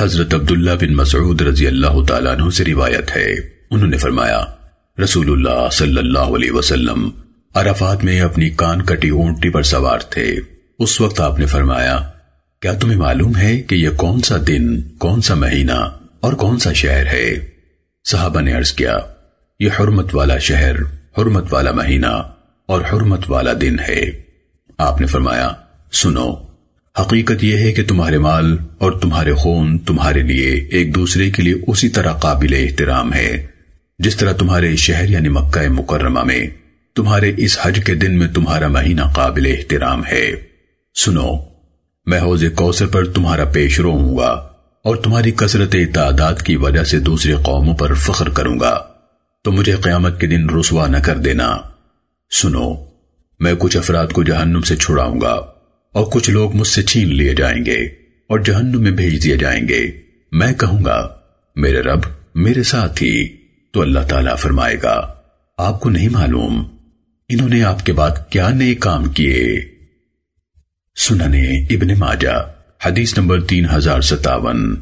حضرت عبداللہ بن مسعود رضی اللہ تعالیٰ عنہ سے روایت ہے۔ انہوں نے فرمایا، رسول اللہ صلی اللہ علیہ وسلم عرفات میں اپنی کان کٹی اونٹی پر سوار تھے۔ اس وقت آپ نے فرمایا، کیا تمہیں معلوم ہے کہ یہ کون سا دن، کون سا مہینہ اور کون سا شہر ہے؟ صحابہ نے عرض کیا، یہ حرمت والا شہر، حرمت والا مہینہ اور حرمت والا دن ہے۔ آپ نے فرمایا، سنو حقیقت یہ ہے کہ تمہارے مال اور تمہارے خون تمہارے لیے ایک دوسرے کے لیے اسی طرح قابل احترام ہے۔ جس طرح تمہارے شہر یعنی مکہ مکرمہ میں، تمہارے اس حج کے دن میں تمہارا مہینہ قابل احترام ہے۔ سنو، میں حوض کوثر پر تمہارا پیش رو ہوں گا اور تمہاری کثرت تعداد کی وجہ سے دوسرے قوموں پر فخر کروں گا۔ تو مجھے قیامت کے دن رسوا نہ کر دینا۔ سنو، میں کچھ افراد کو جہنم سے چھڑاؤں گا۔ اور کچھ لوگ مجھ سے چھین لیے جائیں گے اور جہنم میں بھیج دیے جائیں گے۔ میں کہوں گا، میرے رب میرے ساتھ ہی تو اللہ تعالیٰ فرمائے گا، آپ کو نہیں معلوم انہوں نے آپ کے بعد کیا نئے کام کیے۔ سننے ابن ماجہ، حدیث نمبر تین ہزار ستاون۔